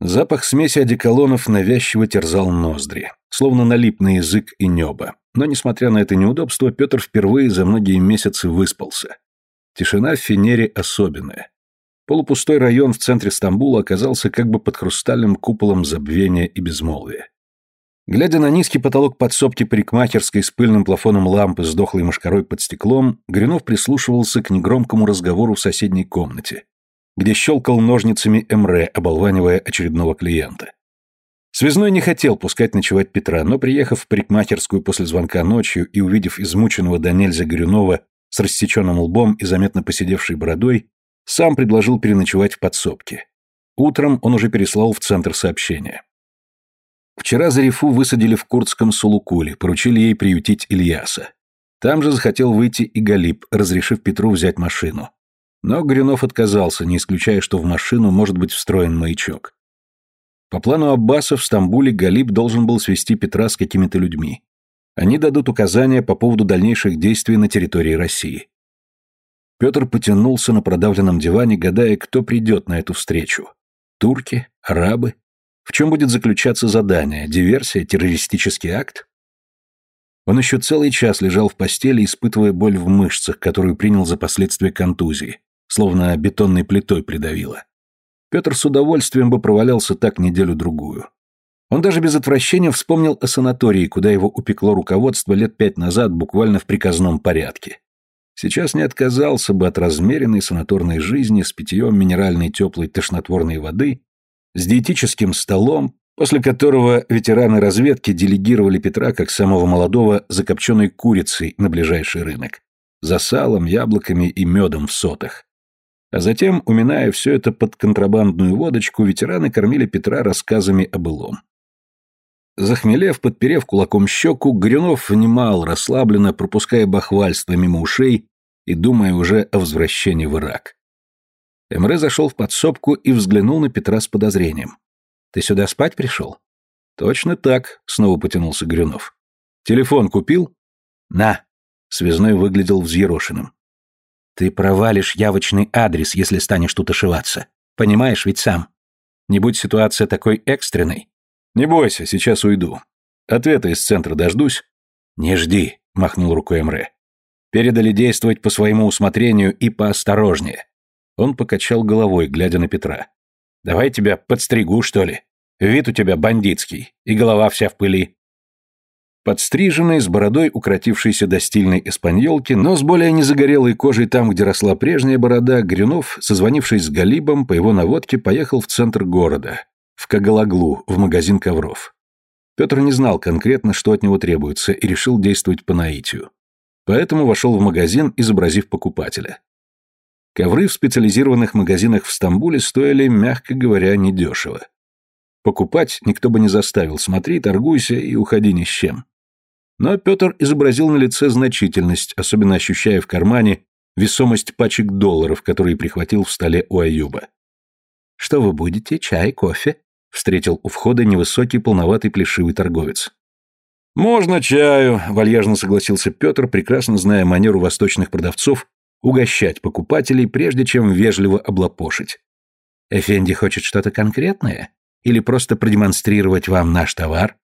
Запах смеси одеколонов навязчиво терзал ноздри, словно налип на язык и небо. Но, несмотря на это неудобство, Петр впервые за многие месяцы выспался. Тишина в Фенере особенная. Полупустой район в центре Стамбула оказался как бы под хрустальным куполом забвения и безмолвия. Глядя на низкий потолок подсобки парикмахерской с пыльным плафоном лампы с дохлой мошкарой под стеклом, Гринов прислушивался к негромкому разговору в соседней комнате, где щелкал ножницами Эмре, оболванивая очередного клиента. Связной не хотел пускать ночевать Петра, но, приехав в парикмахерскую после звонка ночью и увидев измученного до нельзя Горюнова с рассеченным лбом и заметно посидевшей бородой, сам предложил переночевать в подсобке. Утром он уже переслал в центр сообщения. Вчера Зарифу высадили в курдском Сулукуле, поручили ей приютить Ильяса. Там же захотел выйти и Галиб, разрешив Петру взять машину. Но Гринов отказался, не исключая, что в машину может быть встроен маячок. По плану Аббаса в Стамбуле Галиб должен был свести Петра с какими-то людьми. Они дадут указания по поводу дальнейших действий на территории России. Петр потянулся на продавленном диване, гадая, кто придет на эту встречу. Турки? Арабы? В чем будет заключаться задание? Диверсия? Террористический акт? Он еще целый час лежал в постели, испытывая боль в мышцах, которую принял за последствия контузии словно бетонной плитой придавило. Петр с удовольствием бы провалялся так неделю-другую. Он даже без отвращения вспомнил о санатории, куда его упекло руководство лет пять назад буквально в приказном порядке. Сейчас не отказался бы от размеренной санаторной жизни с питьем минеральной теплой тошнотворной воды, с диетическим столом, после которого ветераны разведки делегировали Петра как самого молодого закопченной курицей на ближайший рынок, за салом, яблоками и медом в сотах. А затем, уминая все это под контрабандную водочку, ветераны кормили Петра рассказами о былом. Захмелев, подперев кулаком щеку, Грюнов внимал расслабленно, пропуская бахвальство мимо ушей и думая уже о возвращении в Ирак. Эмре зашел в подсобку и взглянул на Петра с подозрением. «Ты сюда спать пришел?» «Точно так», — снова потянулся Грюнов. «Телефон купил?» «На!» — связной выглядел взъерошенным. Ты провалишь явочный адрес, если станешь тут ошиваться. Понимаешь ведь сам. Не будь ситуация такой экстренной. Не бойся, сейчас уйду. Ответа из центра дождусь. Не жди, махнул рукой Эмре. Передали действовать по своему усмотрению и поосторожнее. Он покачал головой, глядя на Петра. Давай тебя подстригу, что ли? Вид у тебя бандитский, и голова вся в пыли подстриженный, с бородой, укротившийся до стильной эспаньолки, но с более незагорелой кожей там, где росла прежняя борода, Грюнов, созвонившись с Галибом, по его наводке поехал в центр города, в Кагалаглу, в магазин ковров. Петр не знал конкретно, что от него требуется, и решил действовать по наитию. Поэтому вошел в магазин, изобразив покупателя. Ковры в специализированных магазинах в Стамбуле стоили, мягко говоря, недешево. Покупать никто бы не заставил, смотри, торгуйся и уходи ни с чем. Но Петр изобразил на лице значительность, особенно ощущая в кармане весомость пачек долларов, которые прихватил в столе у Аюба. «Что вы будете? Чай, кофе?» — встретил у входа невысокий полноватый плешивый торговец. «Можно чаю», — вальяжно согласился Петр, прекрасно зная манеру восточных продавцов угощать покупателей, прежде чем вежливо облапошить. «Эфенди хочет что-то конкретное? Или просто продемонстрировать вам наш товар?»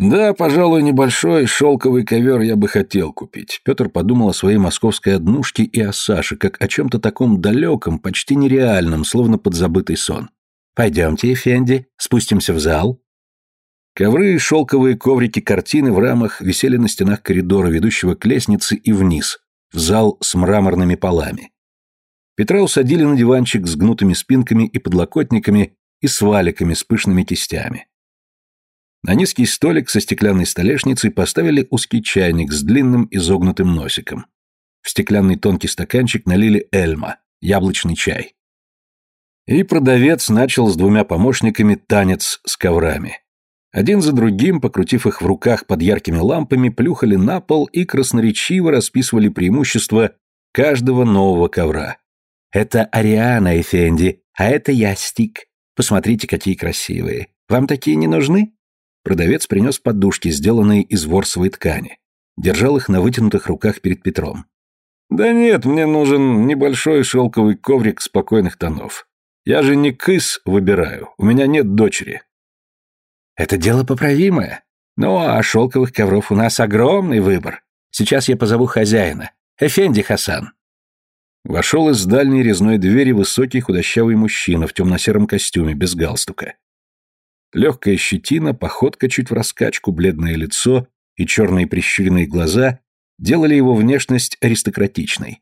Да, пожалуй, небольшой шелковый ковер я бы хотел купить. Петр подумал о своей московской однушке и о Саше, как о чем-то таком далеком, почти нереальном, словно подзабытый сон. Пойдемте, Фенди, спустимся в зал. Ковры и шелковые коврики картины в рамах висели на стенах коридора, ведущего к лестнице и вниз, в зал с мраморными полами. Петра усадили на диванчик с гнутыми спинками и подлокотниками и с валиками с пышными кистями. На низкий столик со стеклянной столешницей поставили узкий чайник с длинным изогнутым носиком. В стеклянный тонкий стаканчик налили эльма, яблочный чай. И продавец начал с двумя помощниками танец с коврами. Один за другим, покрутив их в руках под яркими лампами, плюхали на пол и красноречиво расписывали преимущества каждого нового ковра. «Это Ариана, Эфенди, а это я, Стик. Посмотрите, какие красивые. Вам такие не нужны?» Продавец принес подушки, сделанные из ворсовой ткани. Держал их на вытянутых руках перед Петром. «Да нет, мне нужен небольшой шелковый коврик спокойных тонов. Я же не кыс выбираю, у меня нет дочери». «Это дело поправимое. Ну, а шелковых ковров у нас огромный выбор. Сейчас я позову хозяина. Эфенди Хасан». Вошел из дальней резной двери высокий худощавый мужчина в темно-сером костюме, без галстука. Легкая щетина, походка чуть в раскачку, бледное лицо и черные прищуренные глаза делали его внешность аристократичной.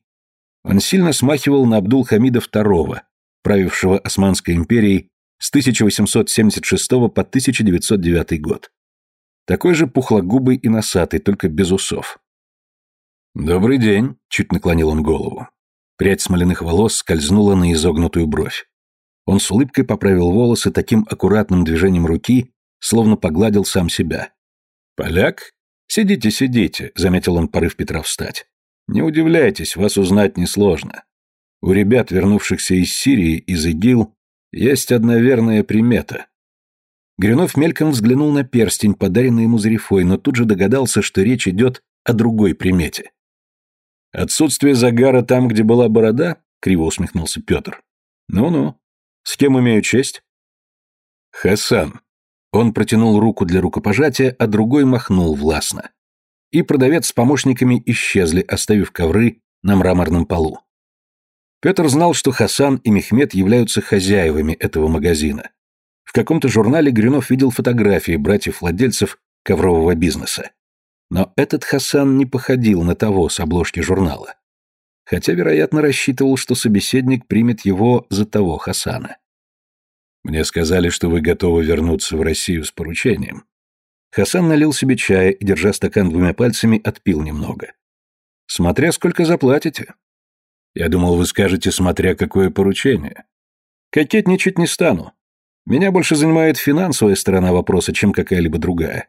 Он сильно смахивал на Абдул-Хамида II, правившего Османской империей с 1876 по 1909 год. Такой же пухлогубый и носатый, только без усов. «Добрый день», — чуть наклонил он голову. Прядь смоляных волос скользнула на изогнутую бровь. Он с улыбкой поправил волосы таким аккуратным движением руки, словно погладил сам себя. «Поляк? Сидите, сидите», — заметил он порыв Петра встать. «Не удивляйтесь, вас узнать несложно. У ребят, вернувшихся из Сирии, из ИГИЛ, есть одна верная примета». Гринов мельком взглянул на перстень, подаренный ему Зарифой, но тут же догадался, что речь идет о другой примете. «Отсутствие загара там, где была борода?» — криво усмехнулся Петр. «Ну-ну, с кем имею честь? Хасан. Он протянул руку для рукопожатия, а другой махнул властно. И продавец с помощниками исчезли, оставив ковры на мраморном полу. Петр знал, что Хасан и Мехмед являются хозяевами этого магазина. В каком-то журнале Гринов видел фотографии братьев-владельцев коврового бизнеса. Но этот Хасан не походил на того с обложки журнала хотя, вероятно, рассчитывал, что собеседник примет его за того Хасана. «Мне сказали, что вы готовы вернуться в Россию с поручением». Хасан налил себе чая и, держа стакан двумя пальцами, отпил немного. «Смотря сколько заплатите». «Я думал, вы скажете, смотря какое поручение». «Кокетничать не стану. Меня больше занимает финансовая сторона вопроса, чем какая-либо другая.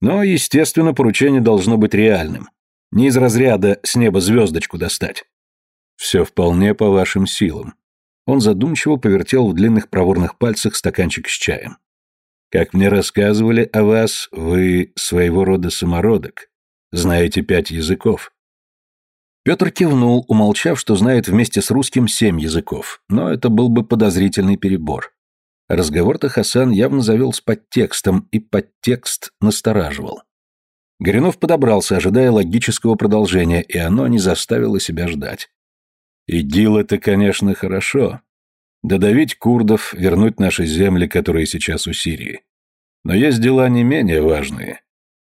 Но, естественно, поручение должно быть реальным. Не из разряда «с неба звездочку достать». «Все вполне по вашим силам». Он задумчиво повертел в длинных проворных пальцах стаканчик с чаем. «Как мне рассказывали о вас, вы своего рода самородок, знаете пять языков». Петр кивнул, умолчав, что знает вместе с русским семь языков, но это был бы подозрительный перебор. Разговор-то Хасан явно завел с подтекстом, и подтекст настораживал. Горинов подобрался, ожидая логического продолжения, и оно не заставило себя ждать. Идил это, конечно, хорошо. Додавить курдов, вернуть наши земли, которые сейчас у Сирии. Но есть дела не менее важные.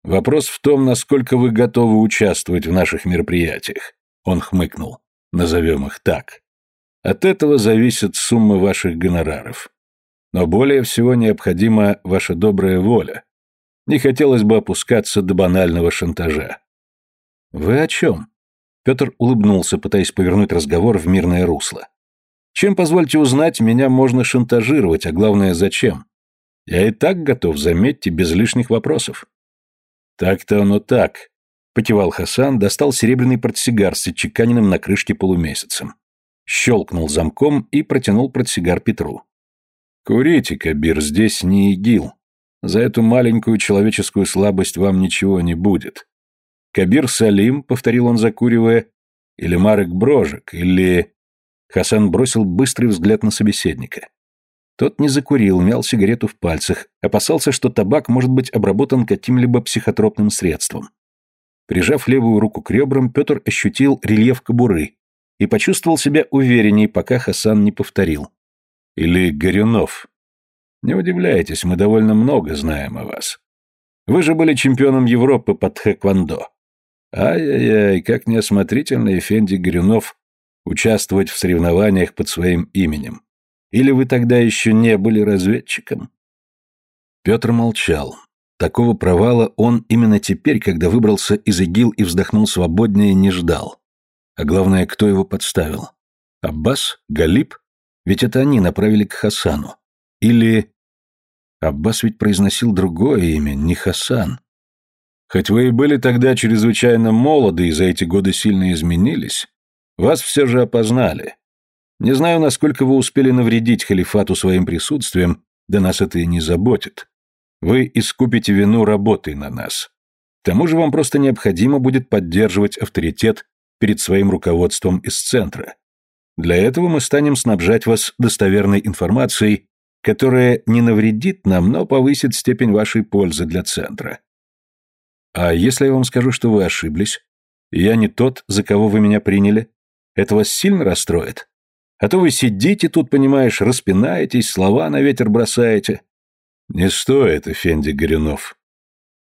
Вопрос в том, насколько вы готовы участвовать в наших мероприятиях. Он хмыкнул. Назовем их так. От этого зависит сумма ваших гонораров. Но более всего необходима ваша добрая воля. Не хотелось бы опускаться до банального шантажа. Вы о чем? Петр улыбнулся, пытаясь повернуть разговор в мирное русло. «Чем, позвольте узнать, меня можно шантажировать, а главное, зачем? Я и так готов, заметьте, без лишних вопросов». «Так-то оно так», — потевал Хасан, достал серебряный портсигар с отчеканенным на крышке полумесяцем. Щелкнул замком и протянул портсигар Петру. «Курите, Кабир, здесь не ИГИЛ. За эту маленькую человеческую слабость вам ничего не будет. Кабир Салим, повторил он, закуривая, или Марек Брожек, или... Хасан бросил быстрый взгляд на собеседника. Тот не закурил, мял сигарету в пальцах, опасался, что табак может быть обработан каким-либо психотропным средством. Прижав левую руку к ребрам, Петр ощутил рельеф кобуры и почувствовал себя уверенней, пока Хасан не повторил. «Или Горюнов. Не удивляйтесь, мы довольно много знаем о вас. Вы же были чемпионом Европы по тхэквондо. Ай-яй-яй, как неосмотрительно Эфенди Горюнов участвовать в соревнованиях под своим именем. Или вы тогда еще не были разведчиком? Петр молчал. Такого провала он именно теперь, когда выбрался из ИГИЛ и вздохнул свободнее, не ждал. А главное, кто его подставил? Аббас? Галиб? Ведь это они направили к Хасану. Или... Аббас ведь произносил другое имя, не Хасан. Хоть вы и были тогда чрезвычайно молоды и за эти годы сильно изменились, вас все же опознали. Не знаю, насколько вы успели навредить халифату своим присутствием, да нас это и не заботит. Вы искупите вину работой на нас. К тому же вам просто необходимо будет поддерживать авторитет перед своим руководством из центра. Для этого мы станем снабжать вас достоверной информацией, которая не навредит нам, но повысит степень вашей пользы для центра. А если я вам скажу, что вы ошиблись, я не тот, за кого вы меня приняли, это вас сильно расстроит? А то вы сидите тут, понимаешь, распинаетесь, слова на ветер бросаете. Не стоит, Эфенди Горюнов.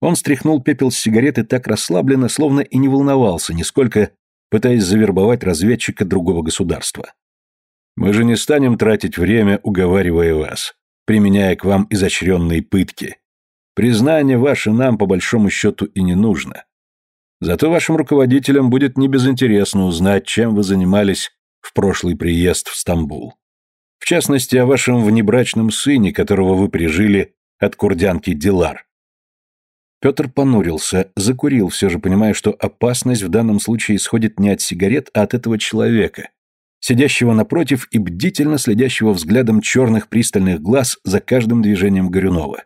Он стряхнул пепел с сигареты так расслабленно, словно и не волновался нисколько, пытаясь завербовать разведчика другого государства. Мы же не станем тратить время, уговаривая вас, применяя к вам изощренные пытки. Признание ваше нам, по большому счету, и не нужно. Зато вашим руководителям будет небезынтересно узнать, чем вы занимались в прошлый приезд в Стамбул. В частности, о вашем внебрачном сыне, которого вы прижили от курдянки Дилар. Петр понурился, закурил, все же понимая, что опасность в данном случае исходит не от сигарет, а от этого человека, сидящего напротив и бдительно следящего взглядом черных пристальных глаз за каждым движением Горюнова.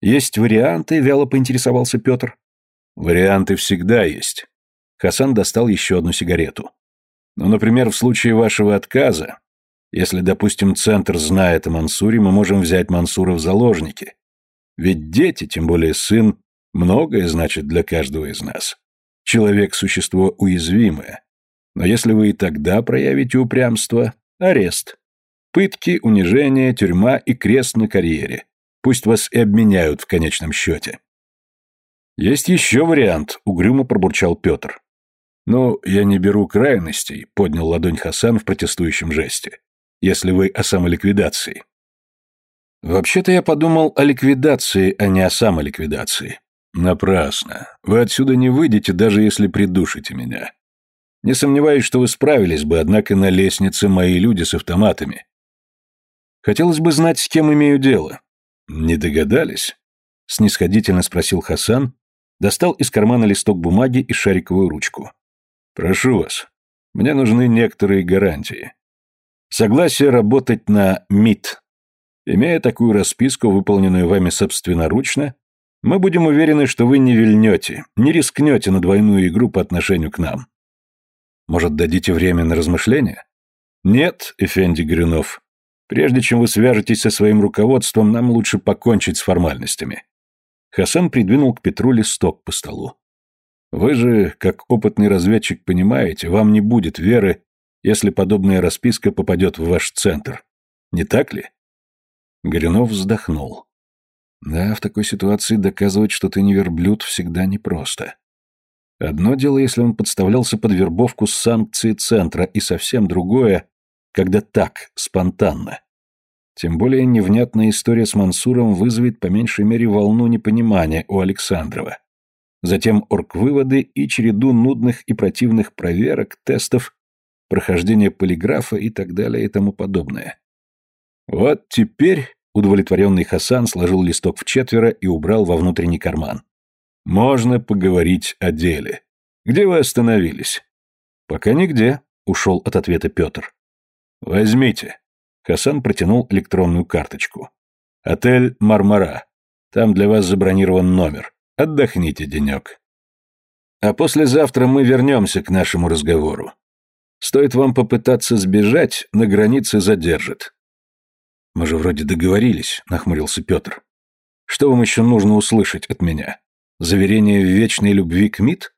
«Есть варианты?» — вяло поинтересовался Петр. «Варианты всегда есть». Хасан достал еще одну сигарету. «Ну, например, в случае вашего отказа, если, допустим, Центр знает о Мансуре, мы можем взять Мансура в заложники. Ведь дети, тем более сын, многое значит для каждого из нас. Человек – существо уязвимое. Но если вы и тогда проявите упрямство – арест. Пытки, унижение, тюрьма и крест на карьере пусть вас и обменяют в конечном счете». «Есть еще вариант», — угрюмо пробурчал Петр. «Ну, я не беру крайностей», — поднял ладонь Хасан в протестующем жесте. «Если вы о самоликвидации». «Вообще-то я подумал о ликвидации, а не о самоликвидации». «Напрасно. Вы отсюда не выйдете, даже если придушите меня. Не сомневаюсь, что вы справились бы, однако на лестнице мои люди с автоматами. Хотелось бы знать, с кем имею дело. «Не догадались?» — снисходительно спросил Хасан, достал из кармана листок бумаги и шариковую ручку. «Прошу вас, мне нужны некоторые гарантии. Согласие работать на МИД. Имея такую расписку, выполненную вами собственноручно, мы будем уверены, что вы не вильнете, не рискнете на двойную игру по отношению к нам. Может, дадите время на размышления? Нет, Эфенди Горюнов. Прежде чем вы свяжетесь со своим руководством, нам лучше покончить с формальностями. Хасан придвинул к Петру листок по столу. Вы же, как опытный разведчик, понимаете, вам не будет веры, если подобная расписка попадет в ваш центр. Не так ли? Горюнов вздохнул. Да, в такой ситуации доказывать, что ты не верблюд, всегда непросто. Одно дело, если он подставлялся под вербовку с санкции центра, и совсем другое, когда так, спонтанно. Тем более невнятная история с Мансуром вызовет по меньшей мере волну непонимания у Александрова. Затем орг-выводы и череду нудных и противных проверок, тестов, прохождение полиграфа и так далее и тому подобное. Вот теперь удовлетворенный Хасан сложил листок в четверо и убрал во внутренний карман. «Можно поговорить о деле. Где вы остановились?» «Пока нигде», — ушел от ответа Петр. «Возьмите». Хасан протянул электронную карточку. «Отель Мармара. Там для вас забронирован номер. Отдохните денек». А послезавтра мы вернемся к нашему разговору. Стоит вам попытаться сбежать, на границе задержат. Мы же вроде договорились, нахмурился Петр. Что вам еще нужно услышать от меня? Заверение в вечной любви к МИД?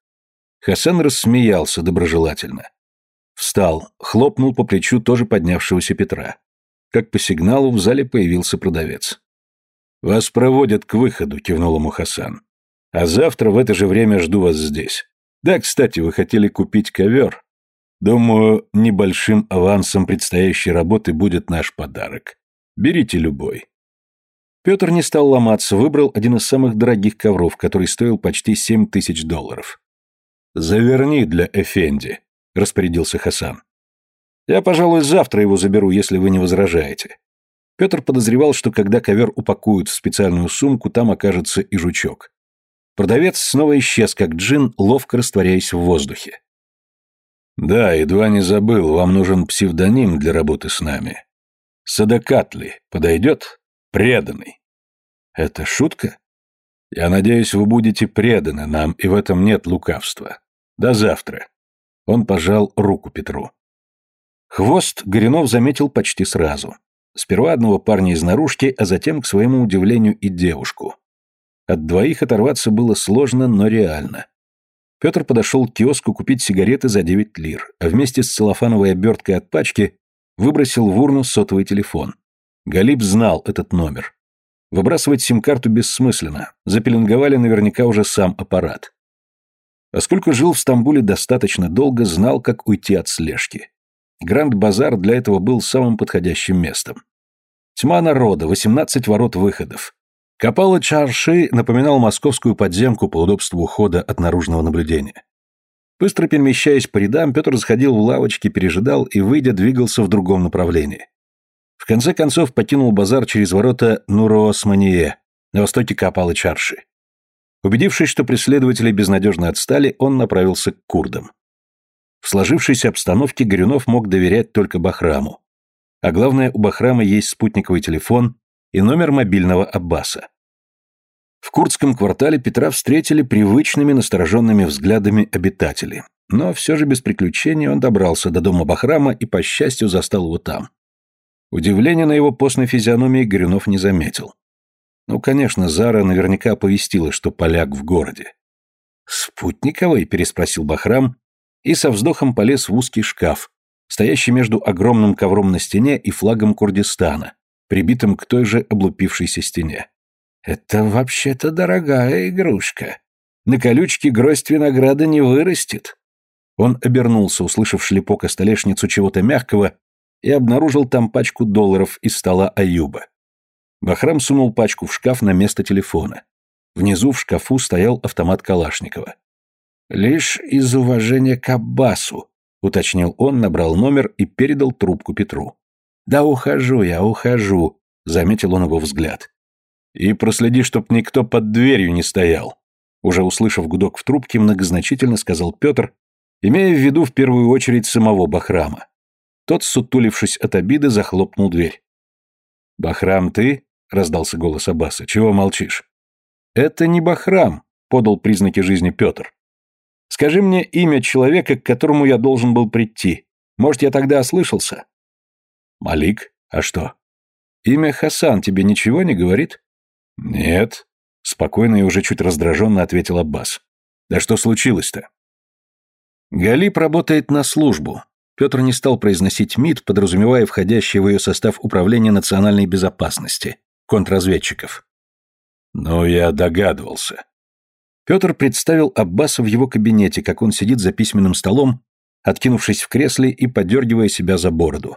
Хасан рассмеялся доброжелательно. Встал, хлопнул по плечу тоже поднявшегося Петра. Как по сигналу в зале появился продавец. «Вас проводят к выходу», — кивнул ему Хасан. «А завтра в это же время жду вас здесь. Да, кстати, вы хотели купить ковер. Думаю, небольшим авансом предстоящей работы будет наш подарок. Берите любой». Петр не стал ломаться, выбрал один из самых дорогих ковров, который стоил почти семь тысяч долларов. «Заверни для Эфенди», — распорядился Хасан. «Я, пожалуй, завтра его заберу, если вы не возражаете». Петр подозревал, что когда ковер упакуют в специальную сумку, там окажется и жучок. Продавец снова исчез, как джин, ловко растворяясь в воздухе. «Да, едва не забыл, вам нужен псевдоним для работы с нами. Садакатли подойдет? Преданный». «Это шутка?» «Я надеюсь, вы будете преданы нам, и в этом нет лукавства. До завтра». Он пожал руку Петру. Хвост Горинов заметил почти сразу. Сперва одного парня из наружки, а затем, к своему удивлению, и девушку. От двоих оторваться было сложно, но реально. Петр подошел к киоску купить сигареты за 9 лир, а вместе с целлофановой оберткой от пачки выбросил в урну сотовый телефон. Галиб знал этот номер. Выбрасывать сим-карту бессмысленно, запеленговали наверняка уже сам аппарат. Поскольку жил в Стамбуле достаточно долго, знал, как уйти от слежки. Гранд-базар для этого был самым подходящим местом. Тьма народа, 18 ворот выходов. Капала Чарши напоминал московскую подземку по удобству ухода от наружного наблюдения. Быстро перемещаясь по рядам, Петр заходил в лавочки, пережидал и, выйдя, двигался в другом направлении. В конце концов покинул базар через ворота Нуроосмание на востоке Капалы Чарши. Убедившись, что преследователи безнадежно отстали, он направился к курдам. В сложившейся обстановке Горюнов мог доверять только Бахраму. А главное, у Бахрама есть спутниковый телефон и номер мобильного Аббаса. В курдском квартале Петра встретили привычными настороженными взглядами обитатели. Но все же без приключений он добрался до дома Бахрама и, по счастью, застал его там. Удивление на его постной физиономии Горюнов не заметил. Ну, конечно, Зара наверняка оповестила, что поляк в городе. «Спутниковый?» – переспросил Бахрам и со вздохом полез в узкий шкаф, стоящий между огромным ковром на стене и флагом Курдистана, прибитым к той же облупившейся стене. «Это вообще-то дорогая игрушка. На колючке гроздь винограда не вырастет». Он обернулся, услышав шлепок о столешницу чего-то мягкого, и обнаружил там пачку долларов из стола Аюба. Бахрам сунул пачку в шкаф на место телефона. Внизу в шкафу стоял автомат Калашникова. «Лишь из уважения к Аббасу», — уточнил он, набрал номер и передал трубку Петру. «Да ухожу я, ухожу», — заметил он его взгляд. «И проследи, чтоб никто под дверью не стоял», — уже услышав гудок в трубке, многозначительно сказал Петр, имея в виду в первую очередь самого Бахрама. Тот, сутулившись от обиды, захлопнул дверь. «Бахрам, ты?» — раздался голос Аббаса. «Чего молчишь?» «Это не Бахрам», — подал признаки жизни Петр. «Скажи мне имя человека, к которому я должен был прийти. Может, я тогда ослышался?» «Малик? А что?» «Имя Хасан тебе ничего не говорит?» «Нет», — спокойно и уже чуть раздраженно ответил Аббас. «Да что случилось-то?» «Галип работает на службу», Петр не стал произносить МИД, подразумевая входящее в ее состав Управление национальной безопасности, контрразведчиков. Но я догадывался. Петр представил Аббаса в его кабинете, как он сидит за письменным столом, откинувшись в кресле и подергивая себя за бороду.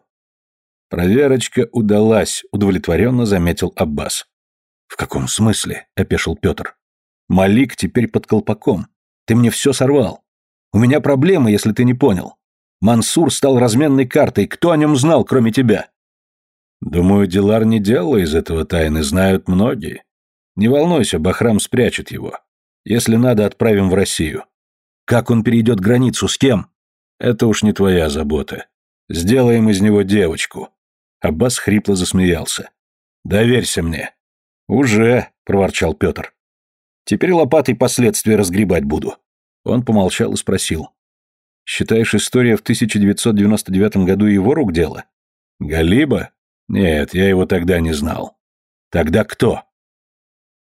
«Проверочка удалась», — удовлетворенно заметил Аббас. «В каком смысле?» — опешил Петр. «Малик теперь под колпаком. Ты мне все сорвал. У меня проблемы, если ты не понял. Мансур стал разменной картой. Кто о нем знал, кроме тебя?» Думаю, Дилар не делала из этого тайны, знают многие. Не волнуйся, Бахрам спрячет его. Если надо, отправим в Россию. Как он перейдет границу, с кем? Это уж не твоя забота. Сделаем из него девочку. Аббас хрипло засмеялся. Доверься мне. Уже, проворчал Петр. Теперь лопатой последствия разгребать буду. Он помолчал и спросил. Считаешь, история в 1999 году его рук дело? Галиба? Нет, я его тогда не знал. Тогда кто?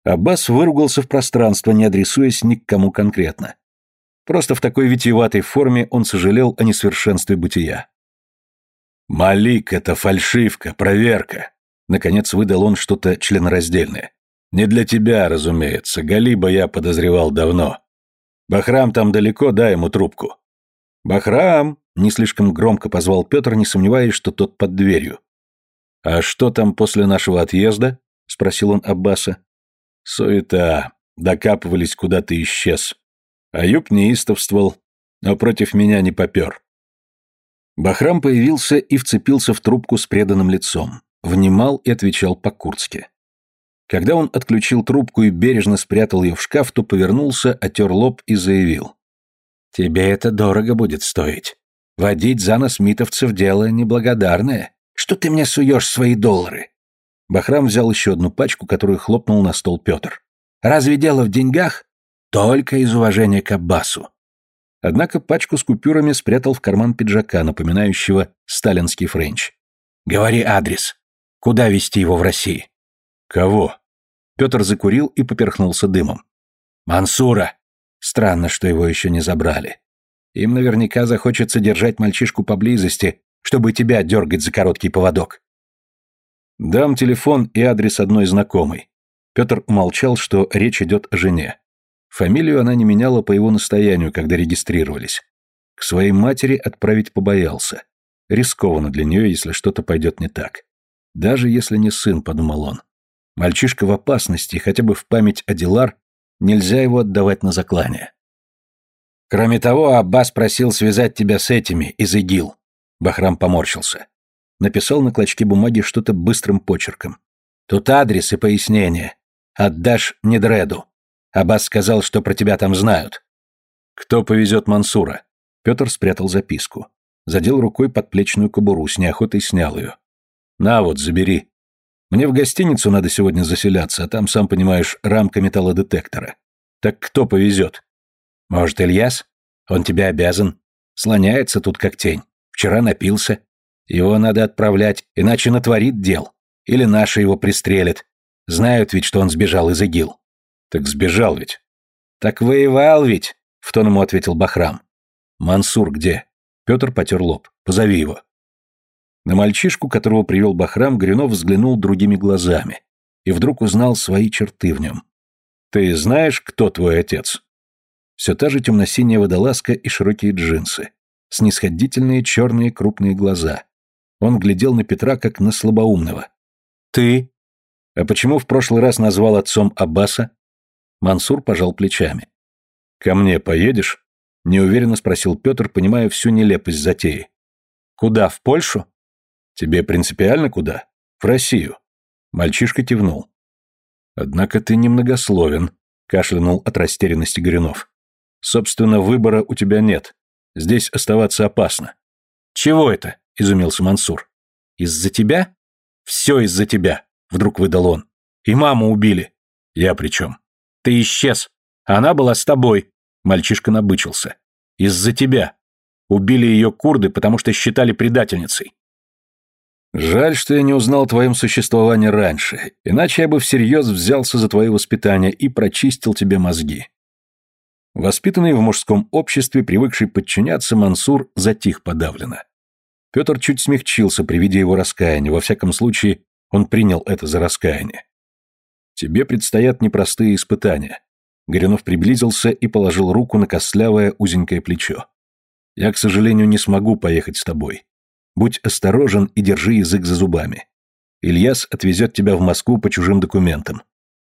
Аббас выругался в пространство, не адресуясь ни к кому конкретно. Просто в такой витиеватой форме он сожалел о несовершенстве бытия. «Малик — это фальшивка, проверка!» Наконец выдал он что-то членораздельное. «Не для тебя, разумеется. Галиба я подозревал давно. Бахрам там далеко, дай ему трубку». «Бахрам!» — не слишком громко позвал Петр, не сомневаясь, что тот под дверью. «А что там после нашего отъезда?» — спросил он Аббаса. «Суета. Докапывались, куда ты исчез. Аюб неистовствовал, но против меня не попер». Бахрам появился и вцепился в трубку с преданным лицом, внимал и отвечал по-курдски. Когда он отключил трубку и бережно спрятал ее в шкаф, то повернулся, отер лоб и заявил. «Тебе это дорого будет стоить. Водить за нас митовцев дело неблагодарное. Что ты мне суешь свои доллары?» Бахрам взял еще одну пачку, которую хлопнул на стол Петр. «Разве дело в деньгах?» «Только из уважения к Аббасу». Однако пачку с купюрами спрятал в карман пиджака, напоминающего сталинский френч. «Говори адрес. Куда везти его в России?» «Кого?» Петр закурил и поперхнулся дымом. «Мансура!» Странно, что его еще не забрали. Им наверняка захочется держать мальчишку поблизости, чтобы тебя дергать за короткий поводок. Дам телефон и адрес одной знакомой. Петр молчал, что речь идет о жене. Фамилию она не меняла по его настоянию, когда регистрировались. К своей матери отправить побоялся. Рискованно для нее, если что-то пойдет не так. Даже если не сын, подумал он. Мальчишка в опасности, хотя бы в память о Дилар, нельзя его отдавать на заклание. Кроме того, Аббас просил связать тебя с этими, из ИГИЛ. Бахрам поморщился. Написал на клочке бумаги что-то быстрым почерком. «Тут адрес и пояснение. Отдашь Недреду. Аббас сказал, что про тебя там знают». «Кто повезет Мансура?» Петр спрятал записку. Задел рукой подплечную кобуру, с неохотой снял ее. «На вот, забери. Мне в гостиницу надо сегодня заселяться, а там, сам понимаешь, рамка металлодетектора. Так кто повезет?» «Может, Ильяс? Он тебе обязан. Слоняется тут как тень». Вчера напился. Его надо отправлять, иначе натворит дел. Или наши его пристрелят. Знают ведь, что он сбежал из ИГИЛ. Так сбежал ведь. Так воевал ведь, в тон ему ответил Бахрам. Мансур где? Петр потер лоб. Позови его. На мальчишку, которого привел Бахрам, Гринов взглянул другими глазами и вдруг узнал свои черты в нем. «Ты знаешь, кто твой отец?» Все та же темно-синяя водолазка и широкие джинсы снисходительные черные крупные глаза. Он глядел на Петра как на слабоумного. «Ты?» «А почему в прошлый раз назвал отцом Аббаса?» Мансур пожал плечами. «Ко мне поедешь?» — неуверенно спросил Петр, понимая всю нелепость затеи. «Куда, в Польшу?» «Тебе принципиально куда? В Россию». Мальчишка кивнул. «Однако ты немногословен», — кашлянул от растерянности Горюнов. «Собственно, выбора у тебя нет. Здесь оставаться опасно. Чего это? изумился Мансур. Из-за тебя? Все из-за тебя, вдруг выдал он. И маму убили. Я при чем? Ты исчез. Она была с тобой. Мальчишка набычился. Из-за тебя. Убили ее курды, потому что считали предательницей. Жаль, что я не узнал о твоем существовании раньше, иначе я бы всерьез взялся за твое воспитание и прочистил тебе мозги. Воспитанный в мужском обществе, привыкший подчиняться, Мансур затих подавленно. Петр чуть смягчился при виде его раскаяния, во всяком случае, он принял это за раскаяние. «Тебе предстоят непростые испытания». Горюнов приблизился и положил руку на костлявое узенькое плечо. «Я, к сожалению, не смогу поехать с тобой. Будь осторожен и держи язык за зубами. Ильяс отвезет тебя в Москву по чужим документам.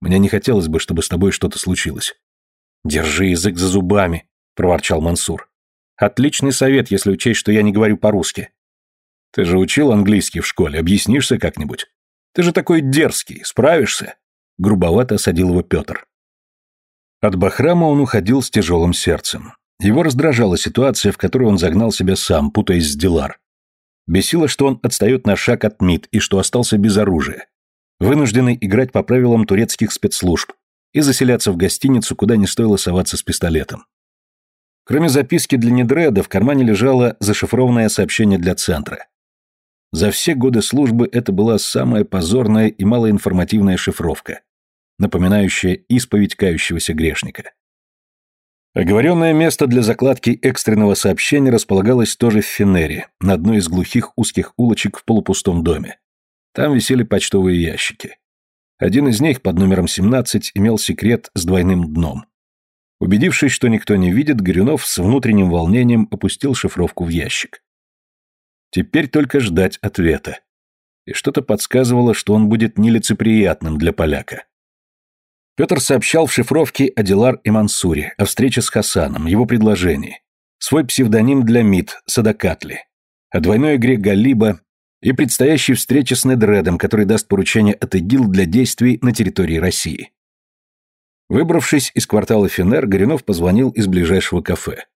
Мне не хотелось бы, чтобы с тобой что-то случилось. «Держи язык за зубами», — проворчал Мансур. «Отличный совет, если учесть, что я не говорю по-русски». «Ты же учил английский в школе, объяснишься как-нибудь? Ты же такой дерзкий, справишься?» Грубовато осадил его Петр. От Бахрама он уходил с тяжелым сердцем. Его раздражала ситуация, в которую он загнал себя сам, путаясь с Дилар. Бесило, что он отстает на шаг от МИД и что остался без оружия. Вынужденный играть по правилам турецких спецслужб, и заселяться в гостиницу, куда не стоило соваться с пистолетом. Кроме записки для Недреда, в кармане лежало зашифрованное сообщение для центра. За все годы службы это была самая позорная и малоинформативная шифровка, напоминающая исповедь кающегося грешника. Оговоренное место для закладки экстренного сообщения располагалось тоже в Фенере, на одной из глухих узких улочек в полупустом доме. Там висели почтовые ящики. Один из них под номером 17 имел секрет с двойным дном. Убедившись, что никто не видит, Горюнов с внутренним волнением опустил шифровку в ящик. Теперь только ждать ответа. И что-то подсказывало, что он будет нелицеприятным для поляка. Петр сообщал в шифровке о Дилар и Мансуре, о встрече с Хасаном, его предложении, свой псевдоним для МИД, Садакатли, о двойной игре Галиба, и предстоящей встрече с Недредом, который даст поручение от ИГИЛ для действий на территории России. Выбравшись из квартала Финер, Горинов позвонил из ближайшего кафе.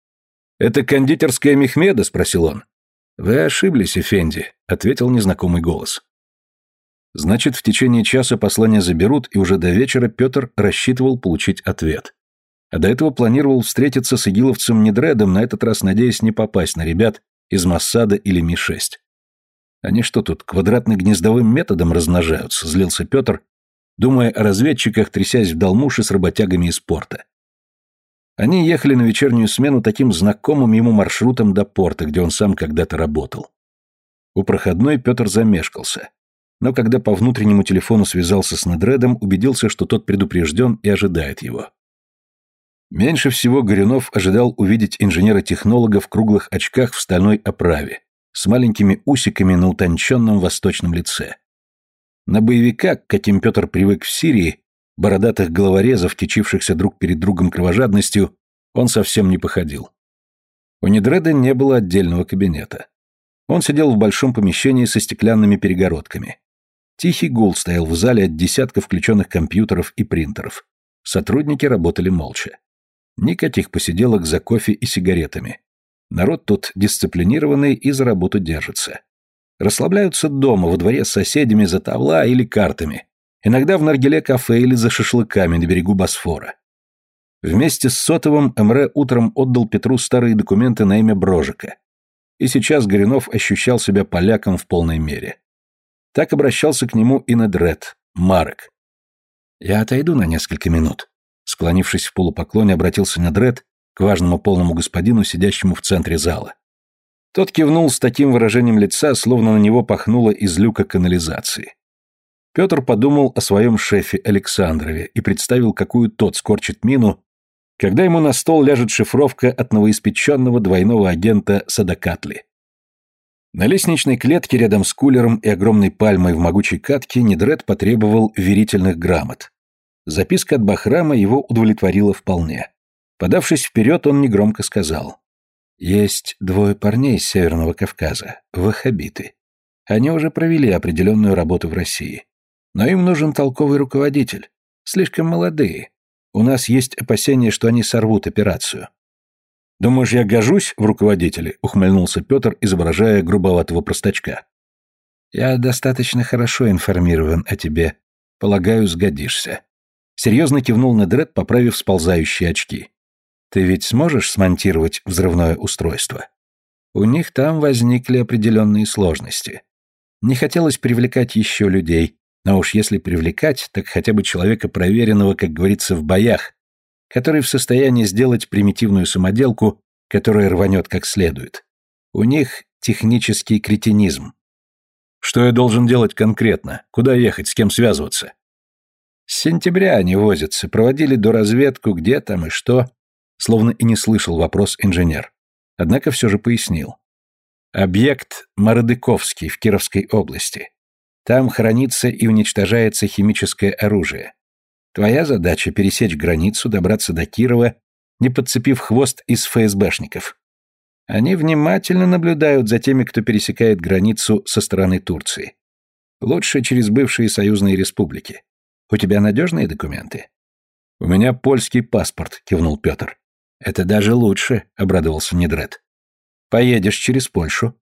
«Это кондитерская Мехмеда?» – спросил он. «Вы ошиблись, Эфенди», – ответил незнакомый голос. Значит, в течение часа послание заберут, и уже до вечера Петр рассчитывал получить ответ. А до этого планировал встретиться с игиловцем Недредом, на этот раз надеясь не попасть на ребят из Массада или Ми-6. Они что тут, квадратно-гнездовым методом размножаются, злился Петр, думая о разведчиках, трясясь в долмуши с работягами из порта. Они ехали на вечернюю смену таким знакомым ему маршрутом до порта, где он сам когда-то работал. У проходной Петр замешкался, но когда по внутреннему телефону связался с Недредом, убедился, что тот предупрежден и ожидает его. Меньше всего Горюнов ожидал увидеть инженера-технолога в круглых очках в стальной оправе, с маленькими усиками на утонченном восточном лице. На боевика, к каким Петр привык в Сирии, бородатых головорезов, течившихся друг перед другом кровожадностью, он совсем не походил. У Недреда не было отдельного кабинета. Он сидел в большом помещении со стеклянными перегородками. Тихий гул стоял в зале от десятка включенных компьютеров и принтеров. Сотрудники работали молча. Никаких посиделок за кофе и сигаретами. Народ тут дисциплинированный и за работу держится. Расслабляются дома, во дворе с соседями за тавла или картами. Иногда в наргиле кафе или за шашлыками на берегу Босфора. Вместе с Сотовым Эмре утром отдал Петру старые документы на имя Брожика. И сейчас Горинов ощущал себя поляком в полной мере. Так обращался к нему и Недред, Марек. «Я отойду на несколько минут», — склонившись в полупоклоне, обратился Недред к важному полному господину, сидящему в центре зала. Тот кивнул с таким выражением лица, словно на него пахнуло из люка канализации. Петр подумал о своем шефе Александрове и представил, какую тот скорчит мину, когда ему на стол ляжет шифровка от новоиспеченного двойного агента Садакатли. На лестничной клетке рядом с кулером и огромной пальмой в могучей катке Недред потребовал верительных грамот. Записка от Бахрама его удовлетворила вполне. Подавшись вперед, он негромко сказал. «Есть двое парней с Северного Кавказа, вахабиты. Они уже провели определенную работу в России. Но им нужен толковый руководитель. Слишком молодые. У нас есть опасения, что они сорвут операцию». «Думаешь, я гожусь в руководителе?» — ухмыльнулся Петр, изображая грубоватого простачка. «Я достаточно хорошо информирован о тебе. Полагаю, сгодишься». Серьезно кивнул на Дред, поправив сползающие очки. Ты ведь сможешь смонтировать взрывное устройство? У них там возникли определенные сложности. Не хотелось привлекать еще людей, но уж если привлекать, так хотя бы человека проверенного, как говорится, в боях, который в состоянии сделать примитивную самоделку, которая рванет как следует. У них технический кретинизм. Что я должен делать конкретно? Куда ехать, с кем связываться? С сентября они возятся, проводили доразведку, где там и что словно и не слышал вопрос инженер. Однако все же пояснил. Объект Мородыковский в Кировской области. Там хранится и уничтожается химическое оружие. Твоя задача – пересечь границу, добраться до Кирова, не подцепив хвост из ФСБшников. Они внимательно наблюдают за теми, кто пересекает границу со стороны Турции. Лучше через бывшие союзные республики. У тебя надежные документы? У меня польский паспорт, кивнул Петр. «Это даже лучше», — обрадовался Недред. «Поедешь через Польшу.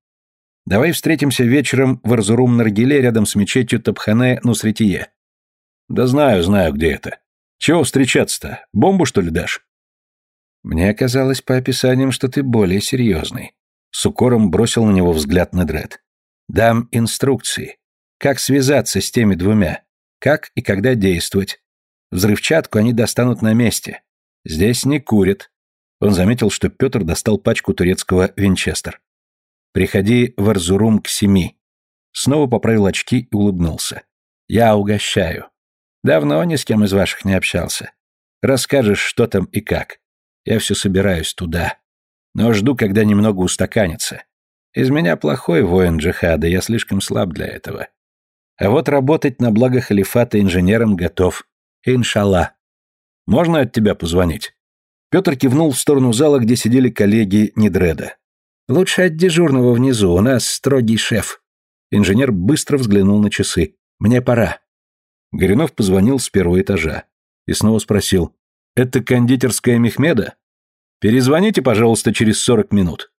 Давай встретимся вечером в Арзурум-Наргиле рядом с мечетью Топхане-Нусретие». «Да знаю, знаю, где это. Чего встречаться-то? Бомбу, что ли, дашь?» «Мне казалось по описаниям, что ты более серьезный». С укором бросил на него взгляд Недред. «Дам инструкции. Как связаться с теми двумя? Как и когда действовать? Взрывчатку они достанут на месте. Здесь не курят, он заметил, что Петр достал пачку турецкого «Винчестер». «Приходи в Арзурум к семи». Снова поправил очки и улыбнулся. «Я угощаю. Давно ни с кем из ваших не общался. Расскажешь, что там и как. Я все собираюсь туда. Но жду, когда немного устаканится. Из меня плохой воин джихада, я слишком слаб для этого. А вот работать на благо халифата инженером готов. Иншалла. Можно от тебя позвонить?» Петр кивнул в сторону зала, где сидели коллеги Недреда. «Лучше от дежурного внизу, у нас строгий шеф». Инженер быстро взглянул на часы. «Мне пора». Горинов позвонил с первого этажа и снова спросил. «Это кондитерская Мехмеда? Перезвоните, пожалуйста, через сорок минут».